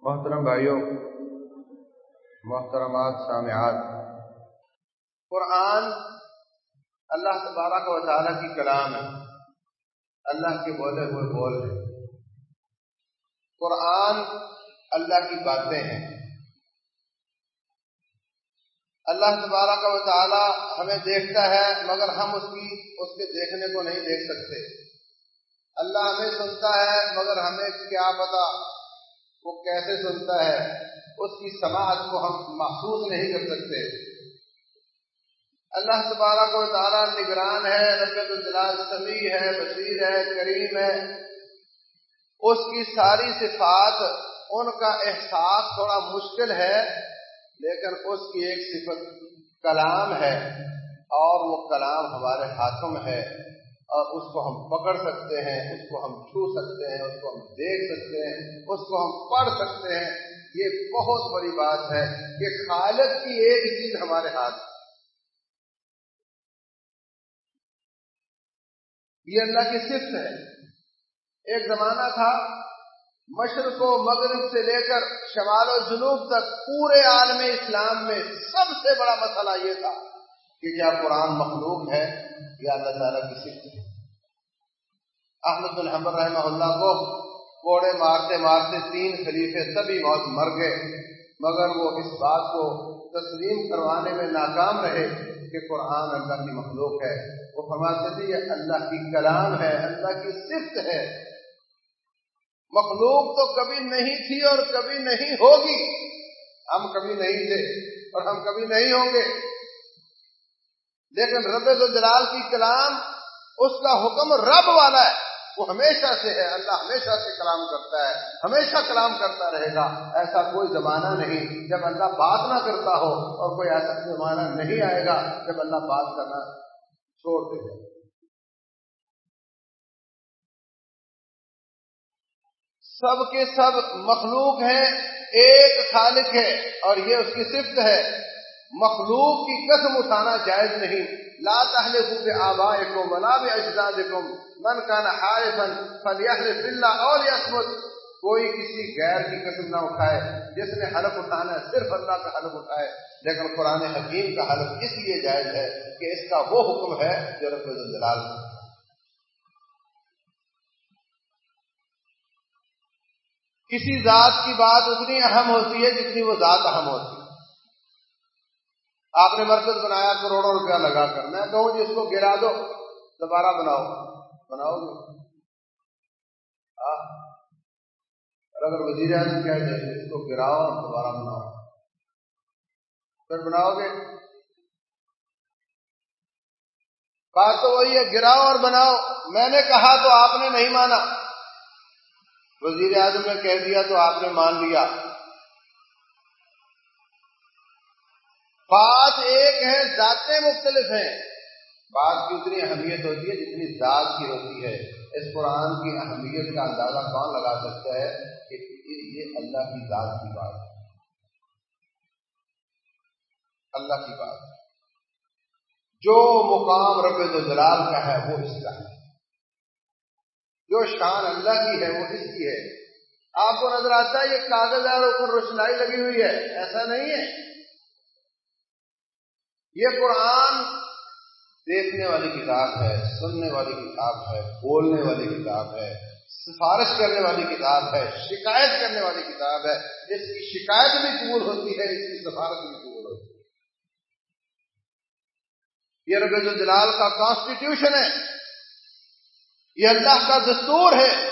محترم بھائیوں، محترمات، سامعات، قرآن اللہ تبارک و تعالیٰ کی کلام ہے۔ اللہ کے بولے ہوئے بول ہے۔ قرآن اللہ کی باتیں ہیں۔ اللہ تبارک و تعالی ہمیں دیکھتا ہے، مگر ہم اس کی، اس کے دیکھنے کو نہیں دیکھ سکتے۔ اللہ ہمیں سنتا ہے، مگر ہمیں کیا پتا۔ وہ کیسے سنتا ہے؟ اس کی سماعت کو ہم محسوس نہیں کر سکتے۔ اللہ تبارک و تعالی نگران ہے ربت الجلال سمیع ہے بشیر ہے، کریم ہے۔ اس کی ساری صفات، ان کا احساس تھوڑا مشکل ہے، لیکن اس کی ایک صفت کلام ہے اور وہ کلام ہمارے ہاتھوں میں ہے۔ اس کو ہم پکڑ سکتے ہیں، اس کو ہم چھو سکتے ہیں، اس کو ہم دیکھ سکتے ہیں، اس کو ہم پڑھ سکتے ہیں۔ یہ بہت بڑی بات ہے کہ خالق کی ایک چیز ہمارے ہاتھ یہ اللہ کی صفت ہے۔ ایک زمانہ تھا، مشرق و مغرب سے لے کر شمال و جنوب تک پورے عالم اسلام میں سب سے بڑا مسئلہ یہ تھا کہ کیا قرآن مخلوق ہے؟ یا اللہ تعالیٰ کی صفت ہے۔ احمد الحمد رحمہ اللہ کو کوڑے مارتے مارتے تین خلیفے تبھی موت مر گئے۔ مگر وہ اس بات کو تسلیم کروانے میں ناکام رہے کہ قرآن اللہ کی مخلوق ہے۔ وہ فرماتے تھے، یہ اللہ کی کلام ہے، اللہ کی صفت ہے۔ مخلوق تو کبھی نہیں تھی اور کبھی نہیں ہوگی۔ ہم کبھی نہیں تھے اور ہم کبھی نہیں ہوں گے۔ لیکن رب جلال کی کلام اس کا حکم رب والا ہے۔ وہ ہمیشہ سے ہے۔ اللہ ہمیشہ سے کلام کرتا ہے۔ ہمیشہ کلام کرتا رہے گا۔ ایسا کوئی زمانہ نہیں جب اللہ بات نہ کرتا ہو اور کوئی ایسا زمانہ نہیں آئے گا جب اللہ بات کرنا چھوڑ دے گا۔ سب کے سب مخلوق ہیں، ایک خالق ہے اور یہ اس کی صفت ہے۔ مخلوق کی قسم اٹھانا جائز نہیں۔ لا تحلفوا بآبائکم ولا باجدادکم من كان حالفا فليحلف بالله اور يصمت کوئی کسی غیر کی قسم نہ اٹھائے، جس نے حلف اٹھانا ہے، صرف اللہ کا حلف اٹھائے۔ لیکن قرآن حکیم کا حلف اس لیے جائز ہے کہ اس کا وہ حکم ہے جو رب الجلال۔ کسی ذات کی بات اتنی اہم ہوتی ہے جتنی وہ ذات اہم ہوتی ہے۔ آپ نے مرکز بنایا کروڑوں روپیہ لگا کر۔ میں کہوں جی اس کو گرا دو۔ دوبارہ بناؤ۔ بناؤ گے۔ اور اگر وزیر اعظم کہہ دیں اس کو گراؤ اور دوبارہ بناؤ۔ پھر بناؤ گے۔ بات تو وہی ہے، گراؤ اور بناؤ۔ میں نے کہا تو آپ نے نہیں مانا۔ وزیر اعظم نے کہہ دیا تو آپ نے مان لیا۔ بات ایک ہے، ذاتیں مختلف ہیں۔ بات کی اتنی اہمیت ہوتی ہے جتنی ذات کی ہوتی ہے۔ اس قرآن کی اہمیت کا اندازہ کون لگا سکتا ہے کہ یہ اللہ کی ذات کی بات ہے؟ اللہ کی بات۔ جو مقام رب جلال کا ہے، وہ اس کا ہے۔ جو شان اللہ کی ہے، وہ کس کی ہے۔ آپ کو نظر آتا ہے، یہ کاغذ اور اوپر روشنائی لگی ہوئی ہے۔ ایسا نہیں ہے۔ یہ قرآن دیکھنے والی کتاب ہے، سننے والی کتاب ہے، بولنے والی کتاب ہے، سفارش کرنے والی کتاب ہے، شکایت کرنے والی کتاب ہے۔ اس کی شکایت بھی قبول ہوتی ہے اس کی سفارش بھی قبول ہوتی ہے۔ یہ رب الجلال کا کانسٹیٹیوشن ہے۔ یہ اللہ کا دستور ہے۔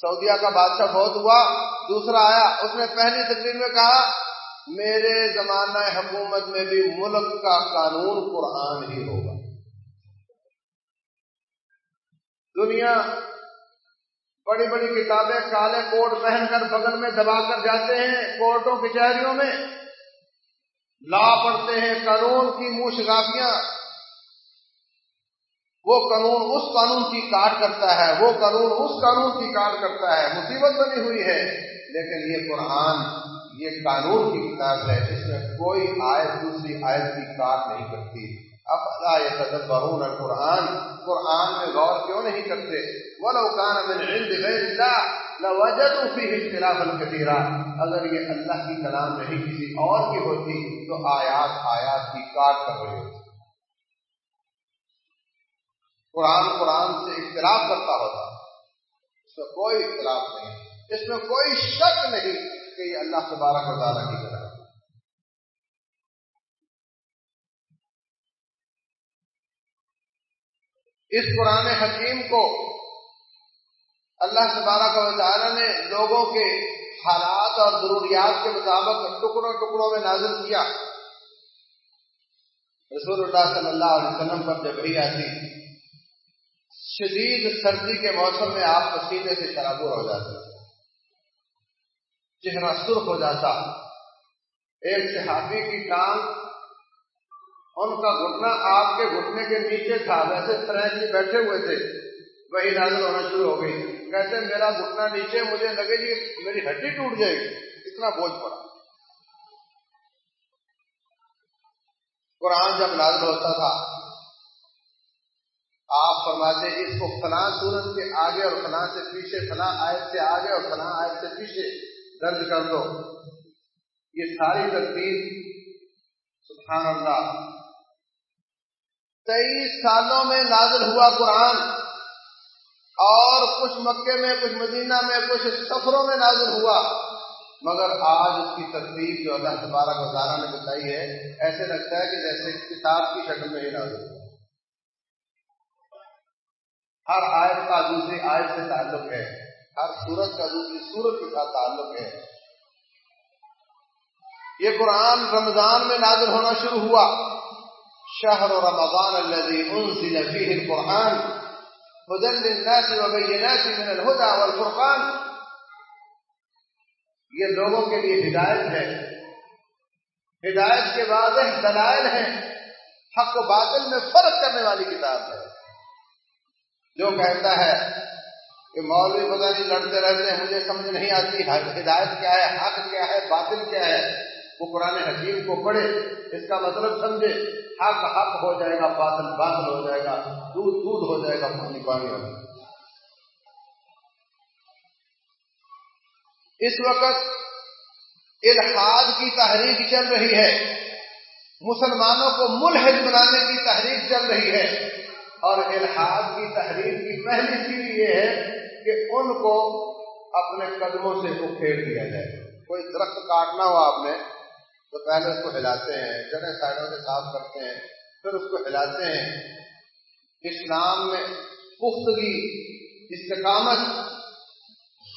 سعودیہ کا بادشاہ بہت ہوا، دوسرا آیا، اس نے پہلی تقریر میں کہا میرے زمانہ حکومت میں بھی ملک کا قانون قرآن ہی ہوگا۔ دنیا بڑی بڑی کتابیں کالے کوٹ پہن کر بغل میں دبا کر جاتے ہیں کورٹوں کچہریوں میں۔ لا پڑھتے ہیں قانون کی موشگافیاں۔ وہ قانون اس قانون کی کاٹ کرتا ہے، وہ قانون اس قانون کی کاٹ کرتا ہے۔ مصیبت بنی ہوئی ہے، لیکن یہ قرآن یہ قانون کی کتاب ہے، جس میں کوئی آیت دوسری آیت کی کاٹ نہیں کرتی۔ اب اللہ یہ برون قرآن قرآن میں غور کیوں نہیں کرتے؟ وہ لوکان من عند لوجدوا فيه اختلافا كثيرا اگر یہ اللہ کی کلام نہیں کسی اور کی ہوتی، تو آیات آیات کی کاٹ کر رہی ہوتی۔ قرآن قرآن سے اختلاف کرتا ہوتا، اس میں کوئی اختلاف نہیں۔ اس میں کوئی شک نہیں۔ کہ یہ اللہ تبارک و تعالیٰ کی طرح اس قرآن حکیم کو اللہ تبارک و تعالی نے لوگوں کے حالات اور ضروریات کے مطابق ٹکڑوں ٹکڑوں میں نازل کیا۔ رسول اللہ صلی اللہ علیہ وسلم پر جب آتی، شدید سردی کے موسم میں آپ پسینے سے شرابور ہو جاتے چہرہ سرخ ہو جاتا۔ ایک صحابی کی ٹانگ ان کا گھٹنا آپ کے گھٹنے کے نیچے تھا، ویسے فرینچ جی بیٹھے ہوئے تھے۔ وہی نازل ہونا شروع ہو گئی۔ کہتے میرا گھٹنا نیچے، مجھے لگے گی میری ہڈی ٹوٹ جائے گی۔ اتنا بوجھ پڑا۔ قرآن جب نازل ہوتا تھا، آپ فرماتے، اس کو فلاں سورت کے آگے اور فلاں سے پیچھے، فلاں آیت سے آگے اور فلاں آیت سے پیچھے۔ درج کر دو۔ یہ ساری ترتیب سبحان اللہ۔ تیئیس سالوں میں نازل ہوا قرآن، اور کچھ مکے میں، کچھ مدینہ میں، کچھ سفروں میں نازل ہوا۔ مگر آج اس کی ترتیب جو اللہ تبارک تعالیٰ نے بتائی ہے، ایسے لگتا ہے کہ جیسے کتاب کی شکل میں ہی نازل ہوا۔ ہر آیت کا دوسری آیت سے تعلق ہے۔ ہر سورت کا دوسری سورت کے ساتھ تعلق ہے۔ یہ قرآن رمضان میں نازل ہونا شروع ہوا۔ شهر رمضان الذي أنزل فيه القرآن هدى للناس وبينات من الهدى والفرقان۔ یہ لوگوں کے لیے ہدایت ہے۔ ہدایت کے واضح دلائل ہیں۔ حق و باطل میں فرق کرنے والی کتاب ہے۔ جو کہتا ہے کہ مولوی پتہ نہیں لڑتے رہتے ہیں، مجھے سمجھ نہیں آتی۔ ہدایت کیا ہے؟ حق کیا ہے؟ باطل کیا ہے؟ وہ قرآن حکیم کو پڑھے۔ اس کا مطلب سمجھے۔ حق حق ہو جائے گا بادل بادل ہو جائے گا۔ دودھ دودھ ہو جائے گا پانی پانی ہو جائے گا اس وقت الحاد کی تحریک چل رہی ہے۔ مسلمانوں کو ملحد بنانے کی تحریک چل رہی ہے۔ اور الحاد کی تحریک کی پہلی چیز یہ ہے کہ ان کو اپنے قدموں سے اکھیڑ دیا جائے۔ کوئی درخت کاٹنا ہو آپ نے، تو پہلے اس کو ہلاتے ہیں جگہ سائڈوں سے صاف کرتے ہیں، پھر اس کو ہلاتے ہیں۔ اسلام میں پختگی، استقامت،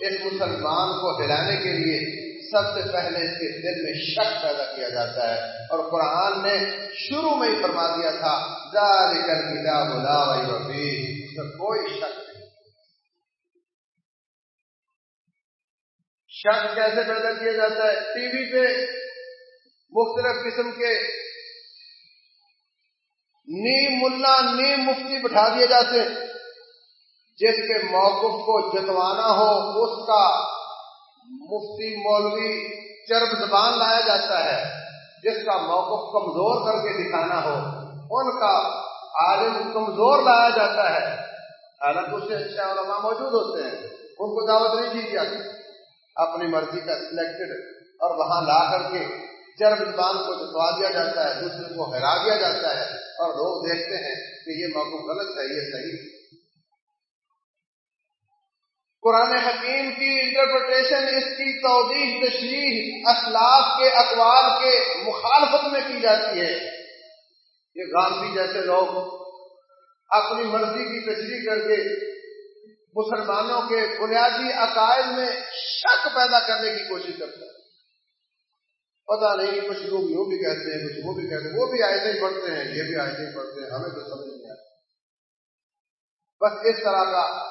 اس مسلمان کو ہلانے کے لیے سب سے پہلے اس کے دل میں شک پیدا کیا جاتا ہے۔ اور قرآن نے شروع میں ہی فرما دیا تھا کر گلا بلا وبی اس کوئی شک شک کیسے پیدا کیا جاتا ہے؟ ٹی وی پہ مختلف قسم کے نیم ملا، نیم مفتی بٹھا دیے جاتے جس کے موقف کو جتوانا ہو، اس کا مفتی مولوی چرب زبان لایا جاتا ہے۔ جس کا موقف کمزور کر کے دکھانا ہو، ان کا عالم کمزور لایا جاتا ہے۔ حالانکہ اس سے اچھا علماء موجود ہوتے ہیں۔ ان کو دعوت نہیں دی جاتی۔ اپنی مرضی کا سلیکٹڈ اور وہاں لا کر کے چرب زبان کو جتوا دیا جاتا ہے، دوسرے کو ہرا دیا جاتا ہے اور لوگ دیکھتے ہیں کہ یہ موقع غلط ہے، یہ صحیح ہے۔ قرآن حکیم کی انٹرپریٹیشن اس کی توضیح، تشریح اسلاف کے اقوال کے مخالفت میں کی جاتی ہے۔ یہ گاندھی جیسے لوگ اپنی مرضی کی تشریح کر کے مسلمانوں کے بنیادی عقائد میں شک پیدا کرنے کی کوشش کرتے ہیں پتا نہیں، کچھ لوگ یوں بھی کہتے ہیں، کچھ وہ بھی کہتے ہیں۔ وہ بھی آئے ہی پڑھتے ہیں، یہ بھی آئے پڑھتے ہیں، ہمیں تو سمجھ نہیں آتا بس اس طرح کا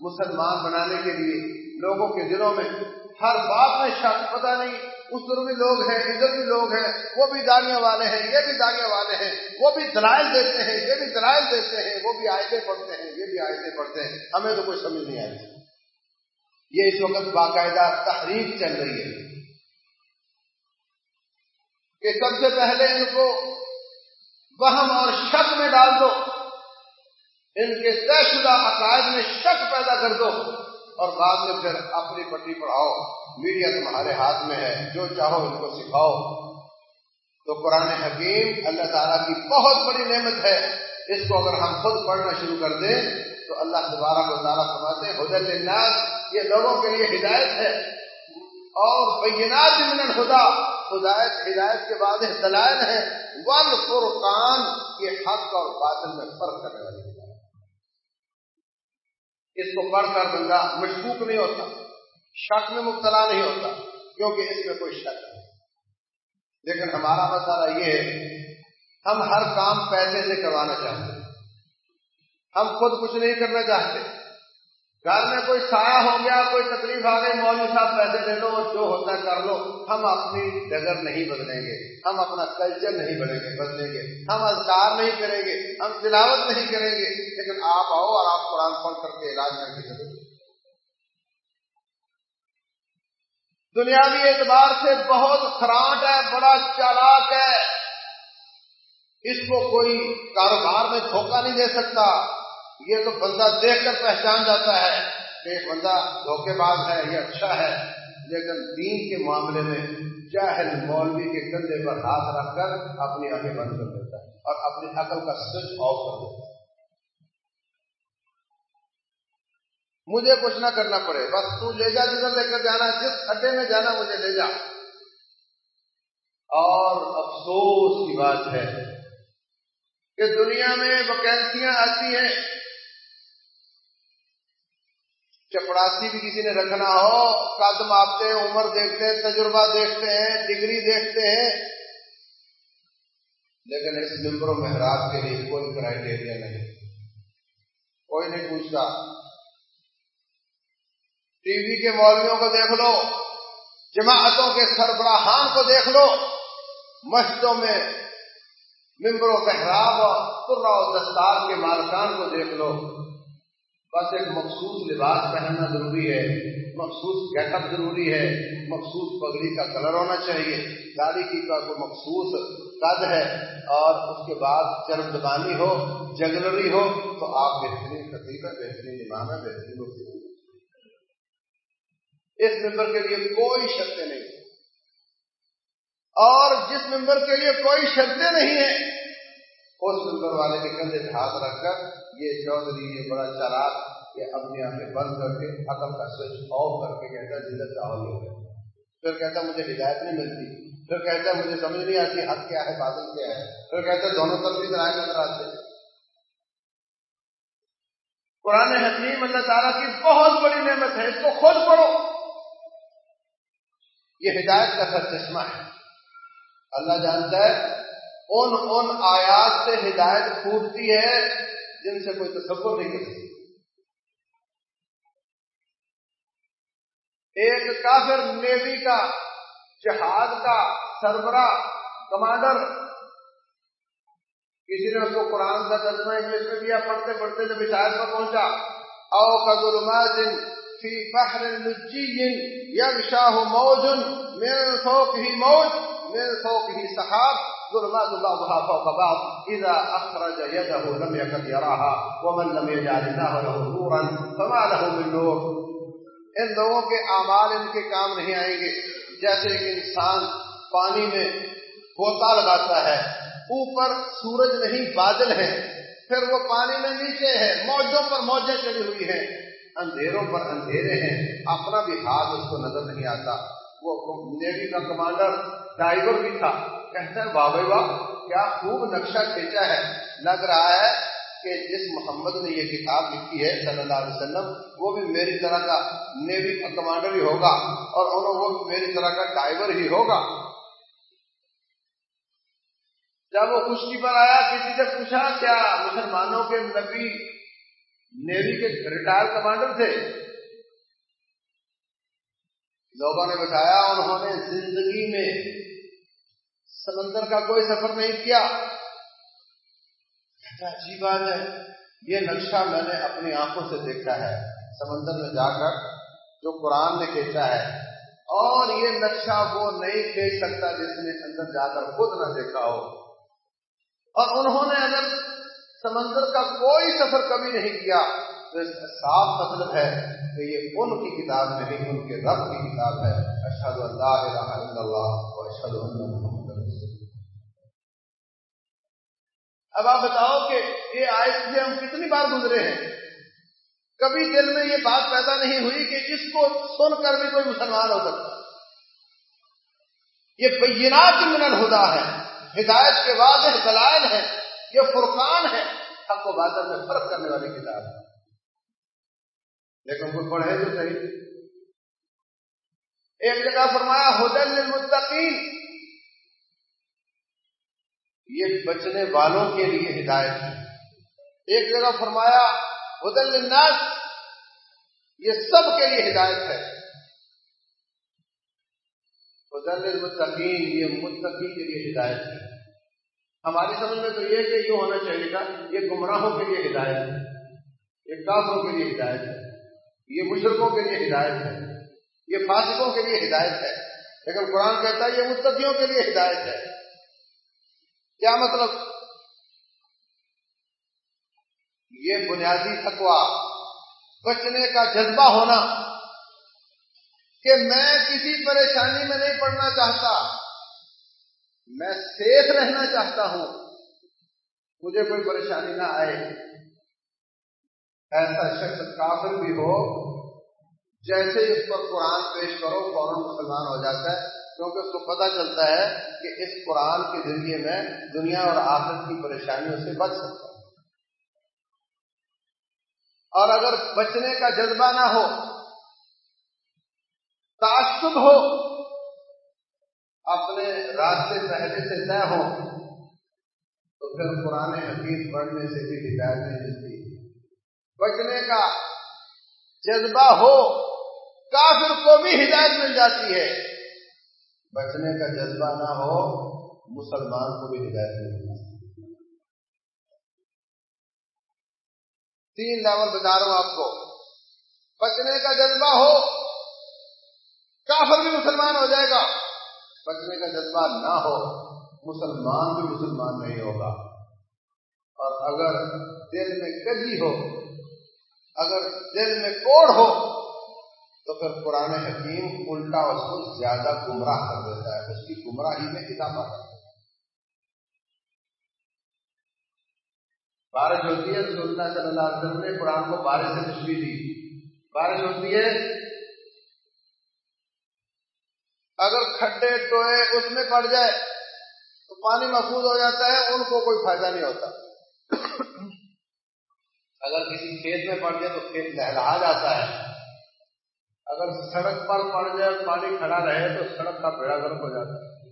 مسلمان بنانے کے لیے لوگوں کے دلوں میں ہر بات میں شک پتا نہیں اس طرح بھی لوگ ہیں ادھر بھی لوگ ہیں، وہ بھی داڑیاں والے ہیں، یہ بھی داڑیاں والے ہیں، وہ بھی دلائل دیتے ہیں، یہ بھی دلائل دیتے ہیں، وہ بھی آئے پڑھتے ہیں، یہ بھی آئے پڑھتے ہیں۔ ہمیں تو کوئی سمجھ نہیں آتی یہ اس وقت باقاعدہ تحریک چل رہی ہے کہ سب سے پہلے ان کو وہم اور شک میں ڈال دو، ان کے طے شدہ عقائد میں شک پیدا کر دو۔ اور بعد میں پھر اپنی پٹی پڑھاؤ۔ میڈیا تمہارے ہاتھ میں ہے، جو چاہو ان کو سکھاؤ۔ تو قرآن حکیم اللہ تعالیٰ کی بہت بڑی نعمت ہے۔ اس کو اگر ہم خود پڑھنا شروع کر دیں، تو اللہ دوبارہ کو تعالیٰ فرماتے ہیں حدت الناس یہ لوگوں کے لیے ہدایت ہے۔ اور بینات من الخدا ہدایت ہدایت کے بعد دلائل ہے ول فرقان یہ حق اور باطل میں فرق کرنے والی۔ ہدایت اس کو پڑھ کر بندہ مشکوک نہیں ہوتا، شک میں مبتلا نہیں ہوتا، کیونکہ اس میں کوئی شک نہیں۔ لیکن ہمارا مسئلہ یہ ہے، ہم ہر کام پیسے سے کروانا چاہتے ہیں۔ ہم خود کچھ نہیں کرنا چاہتے۔ گھر میں کوئی سایہ ہو گیا، کوئی تکلیف آ گئی، مولوی صاحب پیسے دے دو جو ہوتا ہے کر لو۔ ہم اپنی ڈگر نہیں بدلیں گے، ہم اپنا کلچر نہیں بڑھیں گے، بدلیں گے۔ ہم اذکار نہیں کریں گے، ہم تلاوت نہیں کریں گے۔ لیکن آپ آؤ اور آپ قرآن پڑھ کر کے علاج کر کے چلو دنیاوی اعتبار سے بہت خراٹ ہے، بڑا چالاک ہے۔ اس کو کوئی کاروبار میں دھوکہ نہیں دے سکتا۔ یہ تو بندہ دیکھ کر پہچان جاتا ہے کہ ایک بندہ دھوکے باز ہے، یہ اچھا ہے، لیکن دین کے معاملے میں چاہے مولوی کے کندھے پر ہاتھ رکھ کر اپنی آنکھیں بند کر دیتا ہے اور اپنی عقل کا سچ آف کر دیتا ہے۔ مجھے کچھ نہ کرنا پڑے، بس تو لے جا جدھر لے کر جانا، جس کھڈے میں جانا مجھے لے جا۔ اور افسوس کی بات ہے کہ دنیا میں ویکینسیاں آتی ہیں۔ چپڑاسی بھی کسی نے رکھنا ہو، قدم آپتے ہیں، عمر دیکھتے ہیں، تجربہ دیکھتے ہیں، ڈگری دیکھتے ہیں۔ لیکن اس ممبر و محراب کے لیے کوئی کرائٹیریا نہیں۔ کوئی نہیں پوچھتا۔ ٹی وی کے مولویوں کو دیکھ لو، جماعتوں کے سربراہان کو دیکھ لو۔ مسجدوں میں ممبر و محراب اور دستار کے مالکان کو دیکھ لو۔ بس ایک مخصوص لباس پہننا ضروری ہے، مخصوص گیٹ اپ ضروری ہے، مخصوص پگڑی کا کلر ہونا چاہیے۔ گاڑی کی کا کوئی مخصوص قد ہے اور اس کے بعد چرم زبانی ہو جگلری ہو، تو آپ بہترین خطیب ہے بہترین امام ہے بہترین اس ممبر کے لیے کوئی شرطیں نہیں۔ اور جس ممبر کے لیے کوئی شرطیں نہیں ہیں، اس ممبر والے کے کندھے پہ ہاتھ رکھ کر یہ چودھری یہ بڑا چراغ یہ اپنی آنکھیں بند کر کے عقل کا سوئچ آف کر کے کہتا ہے جی، ضلع چاول ہو گیا۔ پھر کہتا مجھے ہدایت نہیں ملتی۔ پھر کہتا ہے، مجھے سمجھ نہیں آتی حق کیا ہے بادل کیا ہے۔ پھر کہتا ہے، دونوں طرف بھی ذرائع نظر آتے قرآن حکیم اللہ تعالیٰ کی بہت بڑی نعمت ہے، اس کو خود پڑھو۔ یہ ہدایت کا سر چشمہ ہے۔ اللہ جانتا ہے ان ان آیات سے ہدایت پھوٹتی ہے جن سے کوئی تصور نہیں کر سکتا۔ ایک کافر نیوی کا جہاز کا سربراہ، کمانڈر۔ کسی نے اس کو قرآن کا ترجمہ انگلش میں دیا، پڑھتے پڑھتے جب ہدایت پر پہنچا۔ او کا ظلمات فی بحر لجی یغشاہ موج من فوقه موج، من فوقه سحاب ظلمات بعضها فوق بعض. إذا أخرج يده لم يكد يراها، ومن لم يجعل الله له نورا فما له من نور. ان لوگوں کے اعمال ان کے کام نہیں آئیں گے. جیسے ایک انسان پانی میں گوتا لگاتا ہے، اوپر سورج نہیں، بادل ہے پھر وہ پانی میں نیچے ہے، موجوں پر موجیں چلی ہوئی ہیں۔ اندھیروں پر اندھیرے ہیں، اپنا بھی ہاتھ اس کو نظر نہیں آتا۔ وہ نیوی کا کمانڈر ڈائیور بھی تھا۔ کہتا ہے، واہ بھائی واہ، کیا خوب نقشہ کھینچا ہے۔ لگ رہا ہے کہ جس محمد نے یہ کتاب لکھی ہے صلی اللہ علیہ وسلم، وہ بھی میری طرح کا نیوی کا کمانڈر ہی ہوگا اور انہوں وہ بھی میری طرح کا ڈائیور ہی ہوگا۔ جب وہ کشتی پر آیا، کسی سے پوچھا، کیا مسلمانوں کے نبی نیوی کے ریٹائر کمانڈر تھے؟ لوگوں نے بتایا، انہوں نے زندگی میں سمندر کا کوئی سفر نہیں کیا۔ اچھی جی بات ہے، یہ نقشہ میں نے اپنی آنکھوں سے دیکھا ہے۔ سمندر میں جا کر جو قرآن نے کھینچا ہے، اور یہ نقشہ وہ نہیں کھینچ سکتا جس نے اندر جا کر خود نہ دیکھا ہو۔ اور انہوں نے اگر سمندر کا کوئی سفر کبھی نہیں کیا صاف مطلب ہے کہ یہ ان کی کتاب نہیں ان کے رب کی کتاب ہے اشد اللہ اللہ۔ اشد اب آپ بتاؤ کہ یہ آئے سے ہم کتنی بار گزرے ہیں؟ کبھی دل میں یہ بات پیدا نہیں ہوئی کہ اس کو سن کر بھی کوئی مسلمان ہو سکتا۔ یہ بینات من الہدا ہے، ہدایت کے واضح دلائل ہے یہ فرقان ہے۔ حق و بادل میں فرق کرنے والی کتاب ہے۔ لیکن کوئی پڑھے تو صحیح۔ ایک جگہ فرمایا ہدل للمتقین یہ بچنے والوں کے لیے ہدایت ہے۔ ایک جگہ فرمایا ہدل للناس یہ سب کے لیے ہدایت ہے۔ ہدل للمتقین یہ متقی کے لیے ہدایت ہے۔ ہماری سمجھ میں تو یہ کہ یہ ہونا چاہیے تھا، یہ گمراہوں کے لیے ہدایت ہے۔ یہ کافروں کے لیے ہدایت ہے۔ یہ مشرقوں کے لیے ہدایت ہے۔ یہ فاسقوں کے لیے ہدایت ہے۔ لیکن قرآن کہتا ہے یہ متقیوں کے لیے ہدایت ہے۔ کیا مطلب؟ یہ بنیادی تقوا بچنے کا جذبہ ہونا کہ میں کسی پریشانی میں نہیں پڑنا چاہتا۔ میں سیف رہنا چاہتا ہوں۔ مجھے کوئی پریشانی نہ آئے۔ ایسا شخص کافر بھی ہو، جیسے اس پر قرآن پیش کرو، فوراً مسلمان ہو جاتا ہے۔ کیونکہ اس کو پتہ چلتا ہے کہ اس قرآن کے ذریعے میں دنیا اور آخرت کی پریشانیوں سے بچ سکتا ہے اور اگر بچنے کا جذبہ نہ ہو، تعصب ہو، اپنے راستے پہلے سے طے ہو، تو پھر قرآن حقیق پڑھنے سے بھی ہدایت نہیں ملتی۔ بچنے کا جذبہ ہو، کافر کو بھی ہدایت مل جاتی ہے۔ بچنے کا جذبہ نہ ہو، مسلمان کو بھی ہدایت مل جاتی تین لیول بتا رہا ہوں آپ کو۔ بچنے کا جذبہ ہو، کافر بھی مسلمان ہو جائے گا۔ بچنے کا جذبہ نہ ہو، مسلمان بھی مسلمان نہیں ہوگا۔ اور اگر دل میں کجی ہو اگر دل میں کوڑ ہو، تو پھر قرآن حکیم الٹا اس کو زیادہ گمراہ کر دیتا ہے، اس کی گمراہی میں اضافہ کرتا ہے۔ بارش ہوتی ہے رسول اللہ صلی اللہ علیہ وسلم نے قرآن کو بارش سے تشریح دی۔ بارش ہوتی ہے، اگر کھڈے ٹوئے اس میں پڑ جائے، تو پانی محفوظ ہو جاتا ہے، ان کو کوئی فائدہ نہیں ہوتا۔ اگر کسی کھیت میں پڑ جائے تو کھیت لہلا جاتا ہے۔ اگر سڑک پر پڑ جائے پانی کھڑا رہے تو سڑک کا بیڑا گرم ہو جاتا ہے۔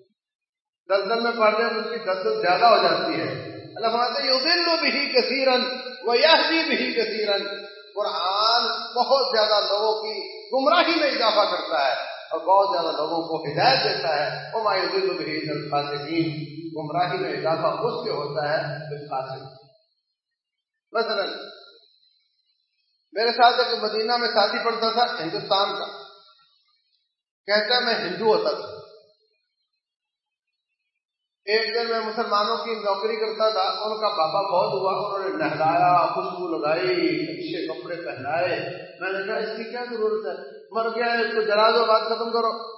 دلدل میں پڑ جائے تو اس کی دلدل زیادہ ہو جاتی ہے۔ اللہ فرماتے یہ بھی کثیرن وہ یہ بھی کثیرن۔ قرآن بہت زیادہ لوگوں کی گمراہی میں اضافہ کرتا ہے اور بہت زیادہ لوگوں کو ہدایت دیتا ہے۔ وہ مایوس بھی خاصین گمراہی میں اضافہ اس کے ہوتا ہے۔ مثلا میرے ساتھ ایک مدینہ میں ساتھی پڑتا تھا، ہندوستان کا۔ کہتا ہے، میں ہندو ہوتا تھا۔ ایک دن میں مسلمانوں کی نوکری کرتا تھا، ان کا بابا بہت ہوا، انہوں نے نہلایا، خوشبو لگائی، اچھے کپڑے پہنائے۔ میں نے کہا، اس کی کیا ضرورت ہے؟ مر گیا ہے، اس کو جلا دو بات ختم کرو۔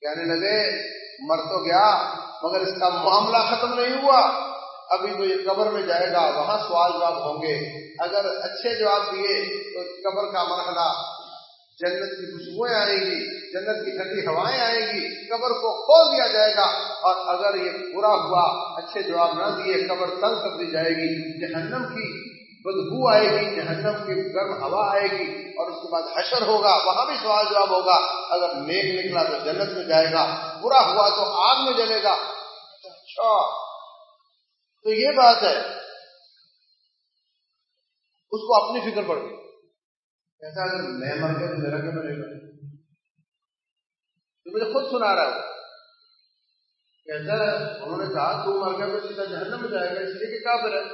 کہنے لگے، مر تو گیا، مگر اس کا معاملہ ختم نہیں ہوا۔ ابھی تو یہ قبر میں جائے گا، وہاں سوال جواب ہوں گے۔ اگر اچھے جواب دیے تو قبر کا مرحلہ جنت کی خوشبوئیں آئیں گی، جنت کی ٹھنڈی ہوائیں آئیں گی، قبر کو کھول دیا جائے گا۔ اور اگر یہ برا ہوا، اچھے جواب نہ دیے، قبر تنگ کر دی جائے گی، جہنم کی بدبو آئے گی، جہنم کی گرم ہوا آئے گی اور اس کے بعد حشر ہوگا، وہاں بھی سوال جواب ہوگا۔ اگر نیک نکلا تو جنت میں جائے گا، برا ہوا تو آگ میں جلے گا۔ اچھا۔ تو یہ بات ہے اس کو اپنی فکر پڑ گئی۔ ایسا اگر میں مر گیا تو میرا کیا بنے گا؟ تو مجھے خود سنا رہا ہے۔ کہتا ہے انہوں نے کہا تو مر گیا تو سیدھا جہنم میں جائے گا اس لیے کہ کافر ہے۔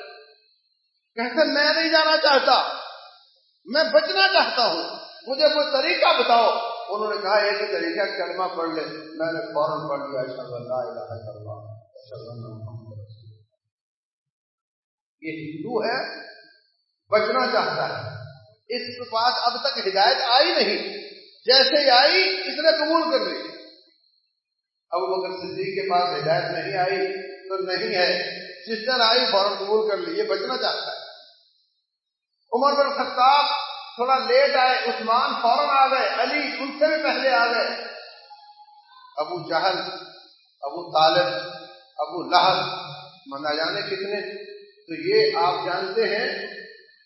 کہتے میں نہیں جانا چاہتا۔ میں بچنا چاہتا ہوں۔ مجھے کوئی طریقہ بتاؤ۔ انہوں نے کہا ایک طریقہ کلمہ پڑھ لے۔ میں نے فوراً پڑھ لیا یہ ہندو ہے، بچنا چاہتا ہے۔ اس کے پاس اب تک ہدایت آئی نہیں۔ جیسے ہی آئی، اس نے قبول کر لی۔ اب بکر صدیق کے پاس ہدایت نہیں آئی تو نہیں ہے۔ سسٹر آئی، فوراً قبول کر لی، یہ بچنا چاہتا ہے۔ عمر بن خطاب تھوڑا لیٹ آئے، عثمان فوراً آ گئے، علی ان سے بھی پہلے آ گئے۔ ابو جہل، ابو طالب، ابو لہب منا جانے کتنے؟ تو یہ آپ جانتے ہیں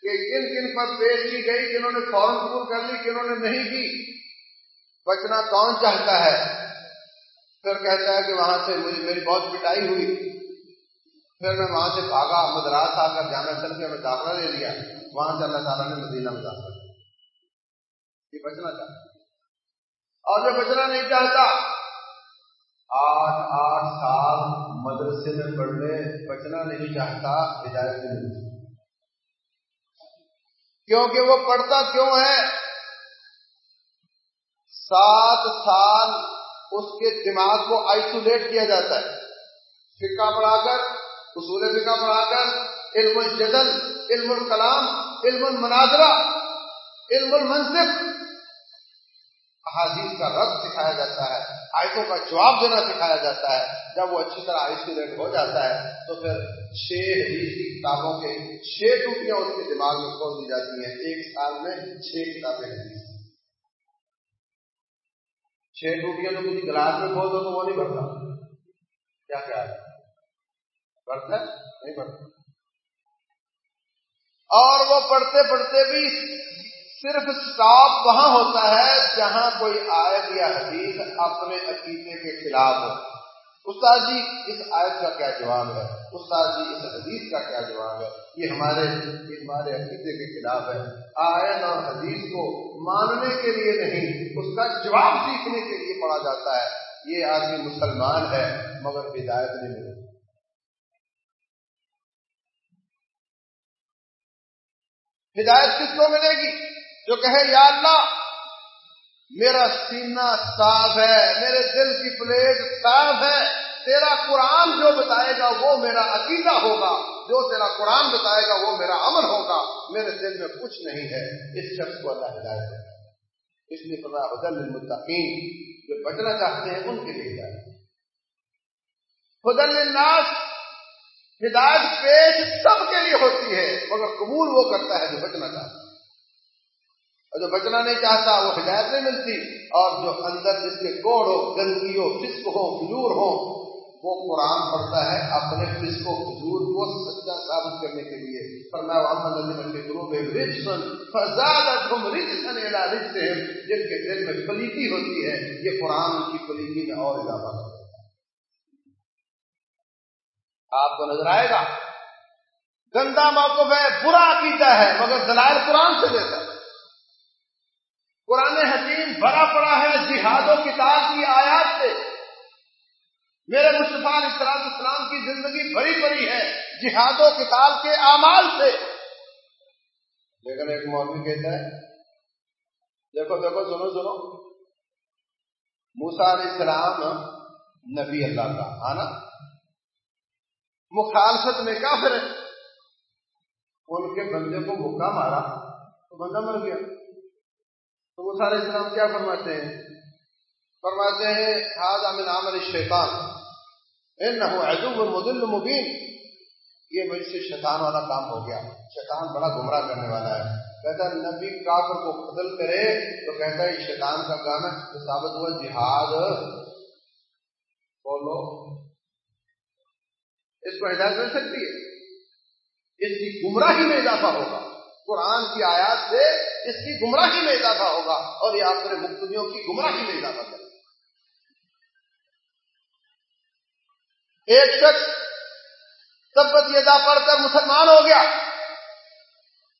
کہ کن کن پر پیش کی گئی، جنہوں نے فوراً قبول کر لی کنہوں نے نہیں کی۔ بچنا کون چاہتا ہے؟ پھر کہتا ہے کہ وہاں سے مجھے میری بہت پٹائی ہوئی۔ پھر میں وہاں سے بھاگا، مدراس آ کر جانا چل کے میں داخلہ لے لیا۔ وہاں سے اللہ تعالیٰ نے مدینہ میں داخلہ یہ بچنا چاہتا اور جو بچنا نہیں چاہتا، آٹھ آٹھ سال مدرسے میں پڑھنے بچنا نہیں چاہتا، ہدایت نہیں کیونکہ وہ پڑھتا کیوں ہے؟ سات سال اس کے دماغ کو آئسولیٹ کیا جاتا ہے۔ فکا پڑھا کر، اصول فکا پڑھا کر، علم الجدل، علم الکلام، علم المناظرہ، علم المنصف احادیث کا رد سکھایا جاتا ہے، آیتوں کا جواب دینا سکھایا جاتا ہے۔ جب وہ اچھی طرح آئسولیٹ ہو جاتا ہے، تو پھر چھ حدیث کی کتابوں کے چھ ٹوٹیاں اس کے دماغ میں کھول دی جاتی ہیں۔ ایک سال میں چھ کتابیں حدیث چھ ٹوٹیاں تو کسی گلاس میں کھول دو تو وہ نہیں بڑھتا۔ کیا خیال ہے؟ بڑھتا نہیں بڑھتا۔ اور وہ پڑھتے پڑھتے بھی صرف اسٹاپ وہاں ہوتا ہے جہاں کوئی آیت یا حدیث اپنے عقیدے کے خلاف ہو۔ استاد جی اس آیت کا کیا جواب ہے؟ استاد جی اس حدیث کا کیا جواب ہے؟ یہ ہمارے ہمارے عقیدے کے خلاف ہے۔ آیت اور حدیث کو ماننے کے لیے نہیں، اس کا جواب سیکھنے کے لیے پڑھا جاتا ہے۔ یہ آدمی مسلمان ہے، مگر ہدایت نہیں ملتی۔ ہدایت کس کو ملے گی؟ جو کہے، یا اللہ، میرا سینہ صاف ہے، میرے دل کی پلیٹ صاف ہے، تیرا قرآن جو بتائے گا وہ میرا عقیدہ ہوگا، جو تیرا قرآن بتائے گا وہ میرا عمل ہوگا، میرے دل میں کچھ نہیں ہے. اس شخص کو اللہ ہدایت ہے اس لیے پتا حدل المتقین جو بچنا چاہتے ہیں ان کے لیے ہدایت حدل الناس ہدایت پیش سب کے لیے ہوتی ہے، مگر قبول وہ کرتا ہے جو بچنا چاہتا ہے۔ اور جو بچنا نہیں چاہتا، وہ ہدایت نہیں ملتی۔ اور جو اندر جس کے کوڑ ہو گندگی ہو فسق ہو فجور ہو وہ قرآن پڑھتا ہے اپنے فسق و فجور کو سچا ثابت کرنے کے لیے۔ پر میں جن کے دل میں پلیتی ہوتی ہے، یہ قرآن کی پلیتی میں اور اضافہ کرتا ہے۔ آپ کو نظر آئے گا گندا موقف ہے، برا عقیدہ ہے، مگر دلائل قرآن سے دیتا ہے۔ قرآن حکیم بڑا پڑا ہے جہاد و کتاب کی آیات سے۔ میرے مصطفیٰ اصلاح اسلام کی زندگی بڑی بڑی ہے جہاد و کتاب کے اعمال سے۔ لیکن ایک مولوی کہتا ہے، دیکھو دیکھو، سنو سنو۔ موسا علیہ السلام نبی اللہ کا ہاں آنا مخالفت میں کافر ہے۔ ان کے بندے کو بھوکا مارا تو بندہ مر گیا۔ تو وہ سارے اسلام کیا فرماتے ہیں؟ فرماتے ہیں حاض امن عامر شیطان مدل مبین. یہ مجھ سے شیطان والا کام ہو گیا۔ شیطان بڑا گمراہ کرنے والا ہے۔ کہتا ہے، نبی کافر کو قتل کرے تو کہتا ہے شیطان کا کام ہے۔ تو ثابت ہوا، جہاد۔ بولو۔ اس کو ہدایت مل سکتی ہے؟ اس کی گمراہی میں اضافہ ہوگا۔ قرآن کی آیات سے اس کی گمراہی میں اضافہ ہوگا اور یہ آپ مقتدیوں کی گمراہی میں اضافہ کرے ایک شخص تبت یدا پڑھ کر مسلمان ہو گیا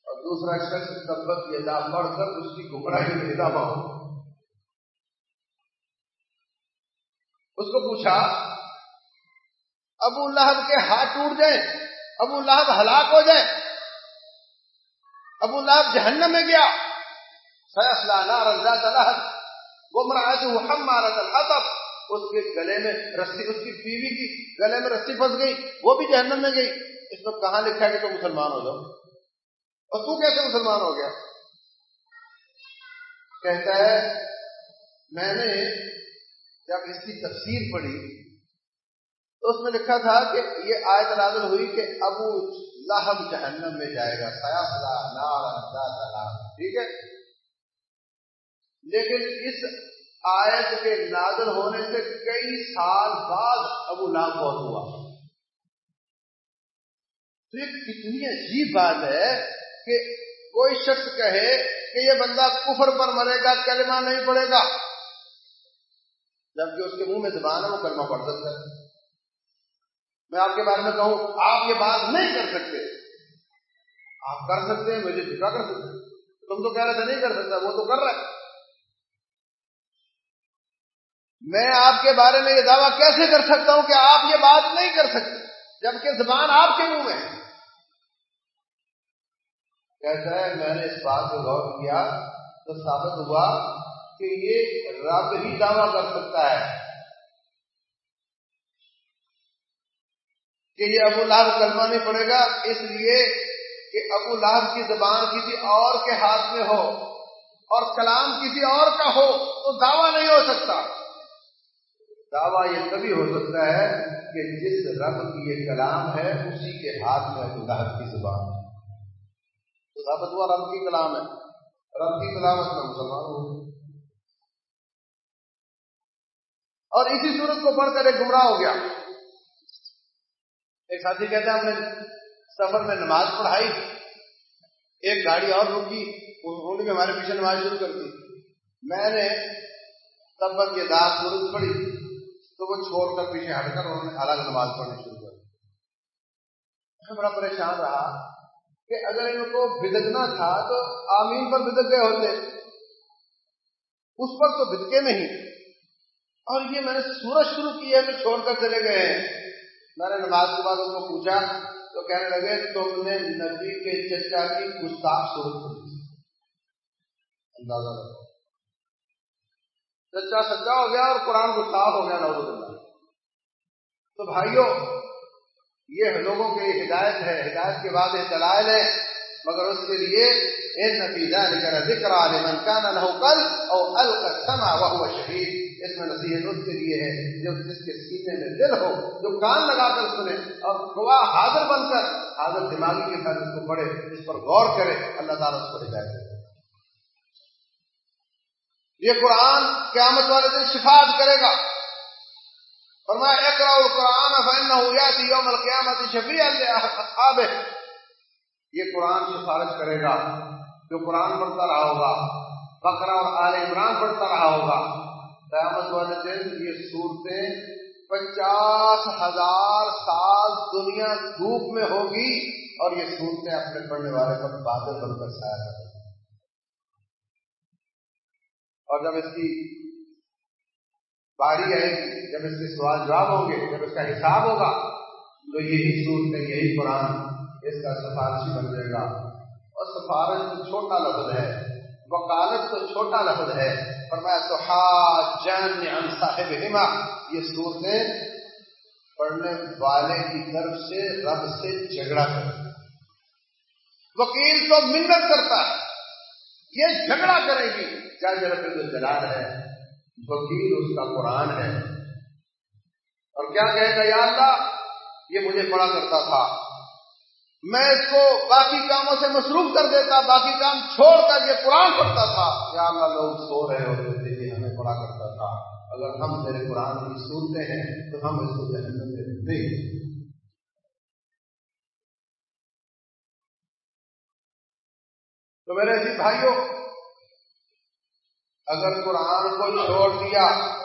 اور دوسرا شخص تبت یدا پڑھ کر اس کی گمراہی میں اضافہ ہو اس کو پوچھا، ابو لہب کے ہاتھ ٹوٹ جائیں، ابو لہب ہلاک ہو جائے ابو لہب جہنم میں گیا۔ فیصلہ نار گمراہ ہم الحطب۔ اس کے گلے میں رسی، اس کی بیوی کی گلے میں رسی پھنس گئی، وہ بھی جہنم میں گئی۔ اس میں کہاں لکھا ہے کہ تو مسلمان ہو جاؤ؟ اور تو کیسے مسلمان ہو گیا؟ کہتا ہے، میں نے جب اس کی تفسیر پڑھی تو اس میں لکھا تھا کہ یہ آیت نازل ہوئی کہ ابو لہب جہنم میں جائے گا ٹھیک ہے؟ لیکن اس آیت کے نازل ہونے سے کئی سال بعد ابو لہب بہت ہوا۔ تو یہ کتنی عجیب بات ہے کہ کوئی شخص کہے کہ یہ بندہ کفر پر مرے گا، کلمہ نہیں پڑے گا۔ جبکہ اس کے منہ میں زبان ہے، وہ کلمہ پڑھ سکتا ہے۔ میں آپ کے بارے میں کہوں، آپ یہ بات نہیں کر سکتے۔ آپ کر سکتے ہیں، مجھے جھکا کر سکتے تم تو کہہ رہے تھے نہیں کر سکتا، وہ تو کر رہا ہے۔ میں آپ کے بارے میں یہ دعویٰ کیسے کر سکتا ہوں کہ آپ یہ بات نہیں کر سکتے، جبکہ زبان آپ کے منہ میں ہے۔ کہتا ہے، میں نے اس بات کو غور کیا تو ثابت ہوا کہ یہ رب ہی دعویٰ کر سکتا ہے۔ کہ یہ ابو لہب کلمہ نہیں پڑے گا، اس لیے کہ ابو لہب کی زبان کسی اور کے ہاتھ میں ہو اور کلام کسی اور کا ہو تو دعویٰ نہیں ہو سکتا۔ دعویٰ یہ کبھی ہو سکتا ہے کہ جس رب کی یہ کلام ہے، اسی کے ہاتھ میں ابو لہب کی زبان تو ثابت ہوا رب کی کلام ہے۔ رب کی کلام ہے مسلمان ہو اور اسی صورت کو پڑھ کر ایک گمراہ ہو گیا۔ ایک ساتھی کہتا ہے، ہم نے سفر میں نماز پڑھائی، ایک گاڑی اور رکی انہوں نے ہمارے پیچھے نماز شروع کر دی۔ میں نے تب بند کے داغ ضرورت پڑی تو وہ چھوڑ کر پیچھے ہٹ کر انہوں نے الگ نماز پڑھنی شروع کر دی۔ میں بڑا پریشان رہا کہ اگر ان کو بدکنا تھا تو آمین پر بدک گئے ہوتے۔ اس پر تو بدکے نہیں اور یہ میں نے سورج شروع کی ہے چھوڑ کر چلے گئے ہیں۔ میں نے نماز کے بعد ان کو پوچھا، تو کہنے لگے تم نے نبی کے چچا کی گستاخ شروع کی اندازہ رکھو چچا سچا ہو گیا اور قرآن گستاخ ہو گیا نوز اللہ تو بھائیوں یہ لوگوں کی ہدایت ہے۔ ہدایت کے بعد یہ دلائل ہے، مگر اس کے لیے، ان نتیجہ ذکر ذکر عالم کان له قلب او القى السمع وهو شهيد اس میں نصیحت اس کے لیے ہے جو جس کے سینے میں دل ہو، جو کان لگا کر سنے اور گواہ حاضر بن کر حاضر دماغی کے ساتھ اس کو پڑھے، اس پر غور کرے، اللہ تعالیٰ اس کو ہدایت کرے یہ قرآن قیامت والے دن شفاعت کرے گا۔ فرمایا اقرا القرآن فإنه يأتي يوم القيامة شفيعا لأصحابه۔ یہ قرآن سفارش کرے گا۔ جو قرآن پڑھتا رہا ہوگا بقرہ اور آل عمران پڑھتا رہا ہوگا۔ قیامت والے دن یہ صورتیں پچاس ہزار سال دنیا دھوپ میں ہوگی اور یہ صورتیں اپنے پڑھنے والے پر بادل بن کر سایہ کر اور جب اس کی باری آئے گی، جب اس کے سوال جواب ہوں گے، جب اس کا حساب ہوگا، تو یہی صورتیں، یہی قرآن اس کا سفارشی بن جائے گا۔ اور سفارش تو چھوٹا لفظ ہے، وکالت تو چھوٹا لفظ ہے فرمایا تو جن صاحب ہما یہ صورتیں پڑھنے والے کی طرف سے رب سے جھگڑا کرتا وکیل تو منت کرتا ہے، یہ جھگڑا کرے گی۔ چاہے رب جو جلال ہے، وکیل اس کا قرآن ہے۔ اور کیا کہے گا، یا اللہ، یہ مجھے پڑھا کرتا تھا۔ میں اس کو باقی کاموں سے مصروف کر دیتا، باقی کام چھوڑ کر یہ قرآن پڑھتا تھا۔ یا اللہ، لوگ سو رہے ہوتے تھے یہ ہمیں پڑھا کرتا تھا۔ اگر ہم میرے قرآن کی سنتے ہیں تو ہم اس کو جہنم میں دیں تو میرے جی بھائیوں اگر قرآن کو چھوڑ دیا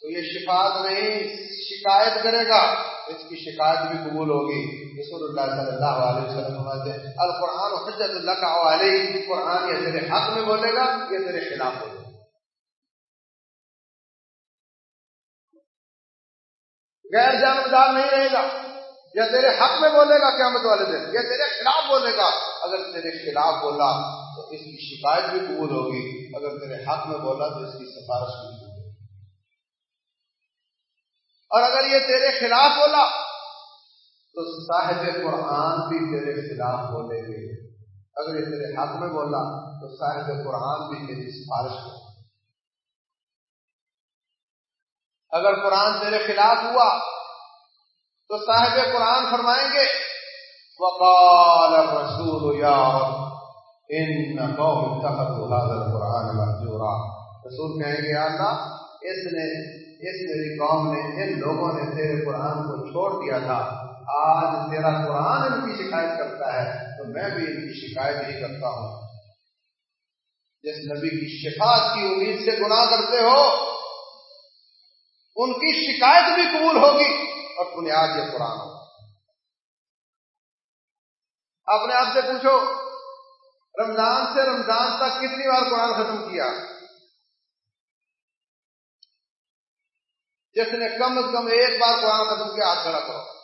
تو یہ شفاعت نہیں، شکایت کرے گا۔ اس کی شکایت بھی قبول ہوگی۔ رسول اللہ صلی اللہ علیہ وسلم القرآن حجت اللہ کا علیہ قرآن یا تیرے حق میں بولے گا یا تیرے خلاف بولے گا۔ غیر جانبدار نہیں رہے گا، یا تیرے حق میں بولے گا قیامت والے دن، یا تیرے خلاف بولے گا۔ اگر تیرے خلاف بولا تو اس کی شکایت بھی قبول ہوگی، اگر تیرے حق میں بولا تو اس کی سفارش بھی اور اگر یہ تیرے خلاف بولا، تو صاحب قرآن بھی تیرے خلاف بولے گے اگر یہ تیرے حق میں بولا، تو صاحب قرآن بھی تیری سفارش ہو اگر قرآن تیرے خلاف ہوا، تو صاحب قرآن فرمائیں گے، وقال الرسول يا ان قوم اتخذوا هذا القران مهجورا رسول کہیں گے اللہ، اس نے اس میری قوم نے ان لوگوں نے تیرے قرآن کو چھوڑ دیا تھا۔ آج تیرا قرآن ان کی شکایت کرتا ہے، تو میں بھی ان کی شکایت ہی کرتا ہوں۔ جس نبی کی شفاعت کی امید سے گناہ کرتے ہو، ان کی شکایت بھی قبول ہوگی اور بنیاد یہ قرآن ہوگا اپنے آپ سے پوچھو، رمضان سے رمضان تک کتنی بار قرآن ختم کیا؟ جس نے کم از کم ایک بار قرآن ختم کیا ہاتھ کھڑا کرو۔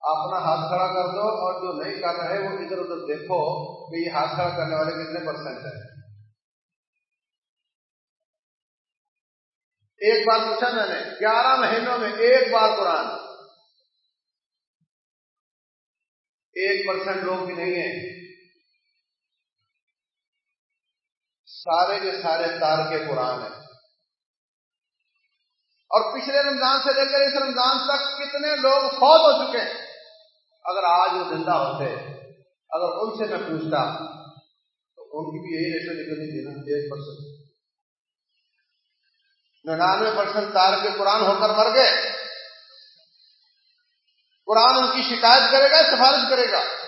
اپنا ہاتھ کھڑا کر دو اور جو نہیں کر رہے وہ ادھر ادھر دیکھو کہ یہ ہاتھ کھڑا کرنے والے کتنے پرسنٹ ہیں۔ ایک بار پوچھا میں نے، گیارہ مہینوں میں ایک بار قرآن۔ ایک پرسینٹ لوگ بھی نہیں ہیں۔ سارے کے سارے تار کے قرآن ہیں۔ اور پچھلے رمضان سے لے کر اس رمضان تک کتنے لوگ فوت ہو چکے ہیں۔ اگر آج وہ زندہ ہوتے، اگر ان سے میں پوچھتا، تو ان کی بھی یہی ریشو نکلنی تھی نا، ایک پرسینٹ ننانوے پرسینٹ تار کے قرآن ہو کر مر گئے۔ قرآن ان کی شکایت کرے گا، سفارش کرے گا۔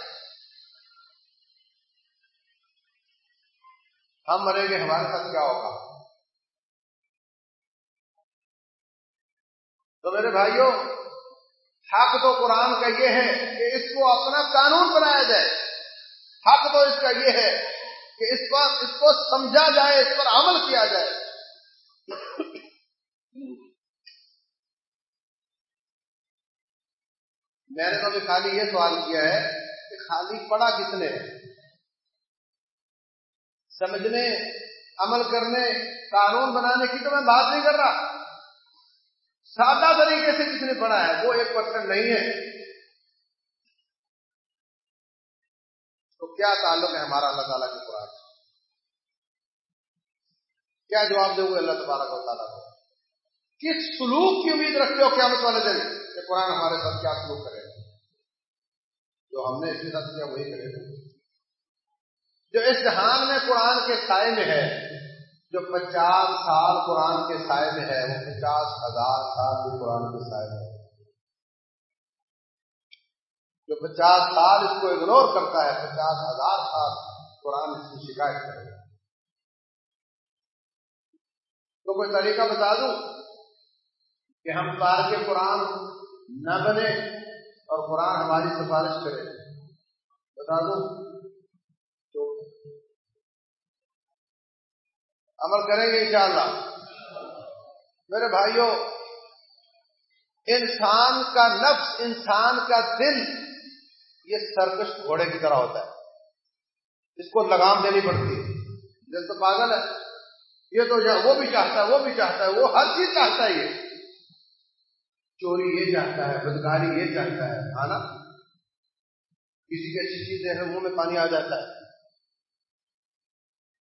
ہم مریں گے، ہمارے ساتھ کیا ہوگا؟ تو میرے بھائیوں، حق تو قرآن کا یہ ہے کہ اس کو اپنا قانون بنایا جائے۔ حق تو اس کا یہ ہے کہ اس پر اس کو سمجھا جائے، اس پر عمل کیا جائے۔ میں نے تو خالی یہ سوال کیا ہے کہ خالی پڑھا کتنے سمجھنے، عمل کرنے، قانون بنانے کی تو میں بات نہیں کر رہا۔ سادہ طریقے سے کس نے پڑھا ہے، وہ ایک پرسنٹ نہیں ہے۔ تو کیا تعلق ہے ہمارا اللہ تعالیٰ کی قرآن کیا جواب دے گے اللہ تبارک و تعالیٰ کو؟ کس سلوک کی امید رکھتے ہو قیامت والے دن کہ قرآن ہمارے ساتھ کیا سلوک کرے جو ہم نے اس کے ساتھ کیا، وہی کرے گا۔ جو اس جہان میں قرآن کے سائے میں ہے، جو پچاس سال قرآن کے سائے میں ہے، وہ پچاس ہزار سال بھی قرآن کے سائے میں ہے۔ جو پچاس سال اس کو اگنور کرتا ہے، پچاس ہزار سال قرآن اس کی شکایت کرے۔ گا تو کوئی طریقہ بتا دوں کہ ہم سار کے قرآن نہ بنے اور قرآن ہماری سفارش کرے۔ بتا دو عمل کریں گے انشاءاللہ۔ میرے بھائیوں انسان کا نفس، انسان کا دل، یہ سرکش گھوڑے کی طرح ہوتا ہے۔ اس کو لگام دینی پڑتی ہے۔ دل تو پاگل ہے۔ یہ تو وہ بھی چاہتا ہے، وہ بھی چاہتا ہے، وہ ہر چیز چاہتا ہے یہ۔ چوری یہ چاہتا ہے، بدکاری یہ چاہتا ہے کھانا کسی کی اچھی چیز دیکھ منہ میں پانی آ جاتا ہے۔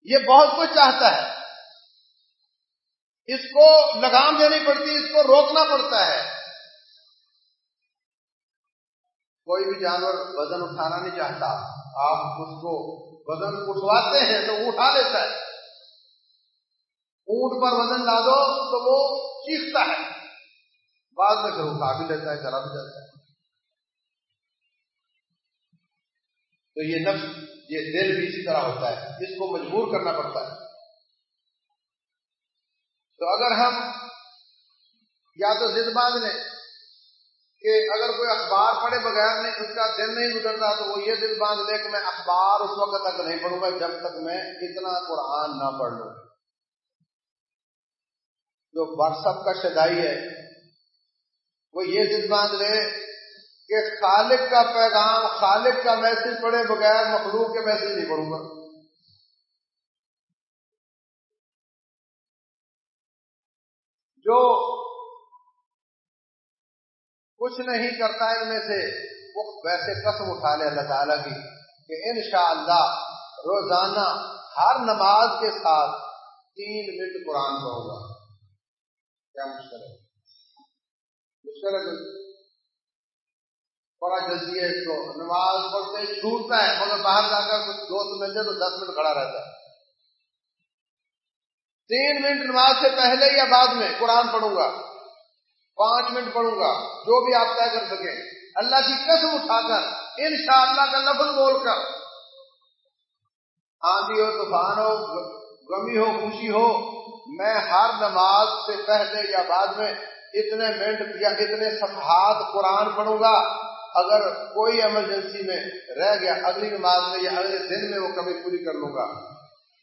یہ بہت کچھ چاہتا ہے۔ اس کو لگام دینی پڑتی ہے اس کو روکنا پڑتا ہے۔ کوئی بھی جانور وزن اٹھانا نہیں چاہتا۔ آپ اس کو وزن اٹھواتے ہیں تو اٹھا لیتا ہے۔ اونٹ پر وزن لا دو تو وہ چیختا ہے۔ بعد میں پھر اٹھا بھی لیتا ہے چلا بھی جاتا ہے۔ تو یہ نفس، یہ دل بھی اسی طرح ہوتا ہے۔ اس کو مجبور کرنا پڑتا ہے۔ تو اگر ہم یا تو ضد باندھ لیں کہ اگر کوئی اخبار پڑھے بغیر نہیں اس کا دل نہیں گزرتا، تو وہ یہ دل باندھ لے کہ میں اخبار اس وقت تک نہیں پڑھوں گا جب تک میں اتنا قرآن نہ پڑھ لوں۔ جو واٹس ایپ کا شدائی ہے، وہ یہ ضد باندھ لے کہ خالق کا پیغام، خالق کا میسج پڑھے بغیر مخلوق کے میسج نہیں پڑھوں گا۔ جو کچھ نہیں کرتا ان میں سے، وہ ویسے قسم اٹھا لے اللہ تعالیٰ کی کہ انشاءاللہ روزانہ ہر نماز کے ساتھ تین منٹ قرآن پڑھوں گا۔ کیا مشکل ہے مشکل ہے بڑا جلدی ہے اس کو نماز پڑھتے چھوٹتا ہے، مگر باہر جا کر کچھ دوست مل جائے تو دس منٹ کھڑا رہتا ہے۔ تین منٹ نماز سے پہلے یا بعد میں قرآن پڑھوں گا، پانچ منٹ پڑھوں گا، جو بھی آپ طے کر سکیں۔ اللہ کی قسم اٹھا کر ان شاء اللہ کا لفظ بول کر۔ آندھی ہو، طوفان ہو، غمی ہو، خوشی ہو، میں ہر نماز سے پہلے یا بعد میں اتنے منٹ یا اتنے صفحات قرآن پڑھوں گا۔ اگر کوئی ایمرجنسی میں رہ گیا، اگلی نماز میں یا اگلے دن میں وہ کمی پوری کر لوں گا۔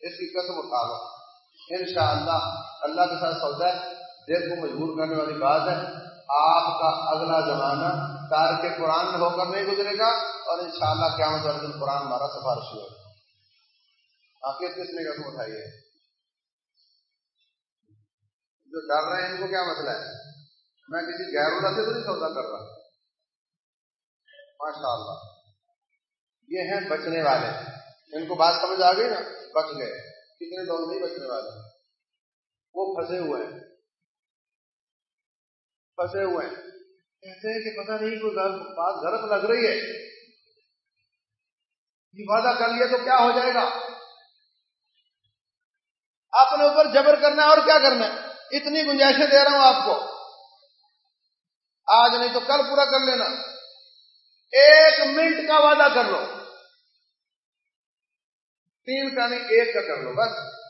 اس کی قسم اٹھا لو۔ ان شاء اللہ اللہ کے ساتھ سودا ہے، دل کو مجبور کرنے والی بات ہے۔ آپ کا اگلا زمانہ تار کے قرآن ہو کر نہیں گزرے گا اور ان شاء اللہ کیا دن قرآن ہمارا سفارش ہوگا آخر کس نے قسم اٹھائی ہے۔ جو ڈر رہے ہیں ان کو کیا مسئلہ ہے؟ میں کسی غیر اللہ سے تو نہیں سودا کر رہا۔ ماشاء اللہ یہ ہیں بچنے والے۔ ان کو بات سمجھ آ گئی نا؟ بچ گئے۔ کتنے لوگ نہیں بچنے والے وہ پھنسے ہوئے ہیں۔ پھنسے ہوئے ہیں۔ کہتے ہیں کہ پتہ نہیں کوئی بات گھر لگ رہی ہے۔ یہ وعدہ کر لیا تو کیا ہو جائے گا؟ اپنے اوپر جبر کرنا ہے اور کیا کرنا ہے؟ اتنی گنجائشیں دے رہا ہوں آپ کو۔ آج نہیں تو کل پورا کر لینا۔ ایک منٹ کا وعدہ کر لو۔ تین کا نہیں ایک کا کر لو، بس۔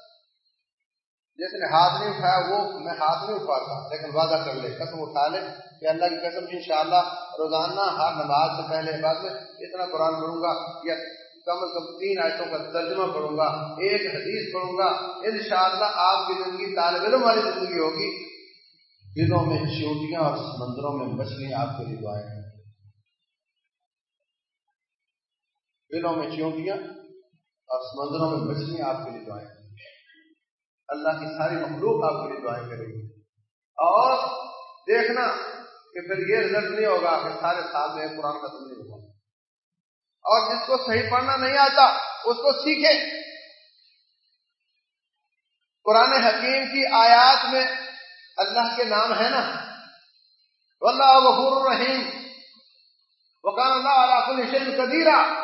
جس نے ہاتھ نہیں اٹھایا، وہ میں ہاتھ نہیں اٹھاتا، لیکن وعدہ کر لے قسم اٹھا لے۔ کہ اللہ کی قسم انشاءاللہ روزانہ ہر نماز سے پہلے بعد میں اتنا قرآن پڑھوں گا، یا کم از کم تین آیتوں کا ترجمہ پڑھوں گا، ایک حدیث پڑھوں گا۔ انشاءاللہ آپ کی زندگی، طالب علم والی زندگی ہوگی۔ دلوں میں چوٹیاں اور سمندروں میں مچھلیاں آپ کے لیے دعائیں۔ ہیں دلوں میں چونٹیاں اور سمندروں میں مچھلیاں آپ کے لیے دعائیں اللہ کی ساری مخلوق آپ کے لیے دعائیں کرے گی اور دیکھنا کہ پھر یہ رزلٹ نہیں ہوگا کہ سارے سال میں قرآن کا نہیں ہوگا۔ اور جس کو صحیح پڑھنا نہیں آتا، اس کو سیکھے۔ قرآن حکیم کی آیات میں اللہ کے نام ہے نا۔ اللہ غفور الرحیم وکان اللہ علاق الشن قدیرہ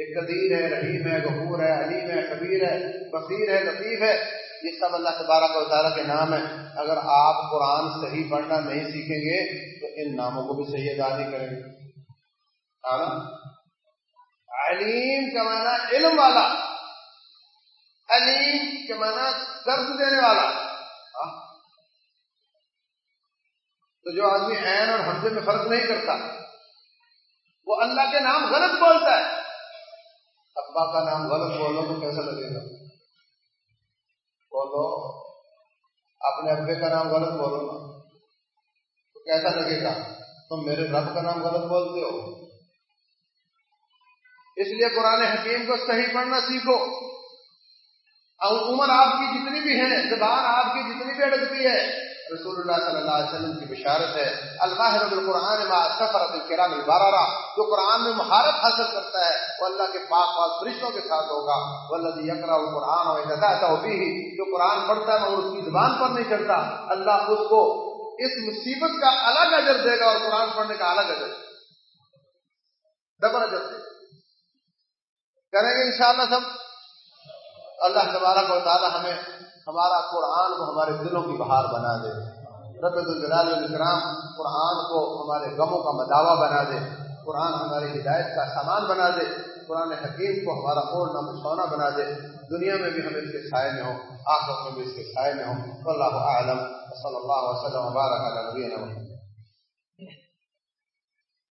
یہ قدیر ہے، رحیم ہے، غفور ہے، علیم ہے کبیر ہے، بصیر ہے، لطیف ہے۔ یہ سب اللہ تبارک و تعالیٰ کے نام ہے اگر آپ قرآن صحیح پڑھنا نہیں سیکھیں گے، تو ان ناموں کو بھی صحیح ادا نہیں کریں گے۔ علیم کا معنی علم والا، علیم کے معنی درد دینے والا۔ ہاں؟ تو جو آدمی عین اور حمزے میں فرق نہیں کرتا، وہ اللہ کے نام غلط بولتا ہے۔ ابا کا نام غلط بولو تو کیسا لگے گا۔ بولو، اپنے ابے کا نام غلط بولو نا۔ تو کیسا لگے گا۔ تم میرے رب کا نام غلط بولتے ہو۔ اس لیے قرآن حکیم کو صحیح پڑھنا سیکھو۔ اور عمر آپ کی جتنی بھی ہے زبان آپ کی جتنی بھی اڑکتی ہے رسول اللہ صلی اللہ علیہ وسلم کی بشارت ہے۔ الماہر القرآن سفرت الکرام البارہ جو قرآن میں مہارت حاصل کرتا ہے، وہ اللہ کے پاک پاک فرشتوں کے ساتھ ہوگا۔ ولدی یکرا القرآن اور بھی جو قرآن پڑھتا ہے مگر اس کی زبان پر نہیں چڑھتا اللہ اس کو اس مصیبت کا الگ اجر دے گا اور قرآن پڑھنے کا الگ اجر۔ ڈبل اجر دے۔ کریں گے انشاءاللہ سب۔ اللہ تبارک و تعالی ہمیں ہمارا قرآن کو ہمارے دلوں کی بہار بنا دے۔ رب الجلال الکرام قرآن کو ہمارے غموں کا مداوع بنا دے۔ قرآن ہماری ہدایت کا سامان بنا دے۔ قرآن حکیم کو ہمارا اوڑھنا بچھونا بنا دے۔ دنیا میں بھی ہم اس کے سائے میں ہوں آخر میں بھی اس کے سائے میں ہوں۔ اللہ عالم صلی اللہ وسلم وبارک علی نبینا محمد۔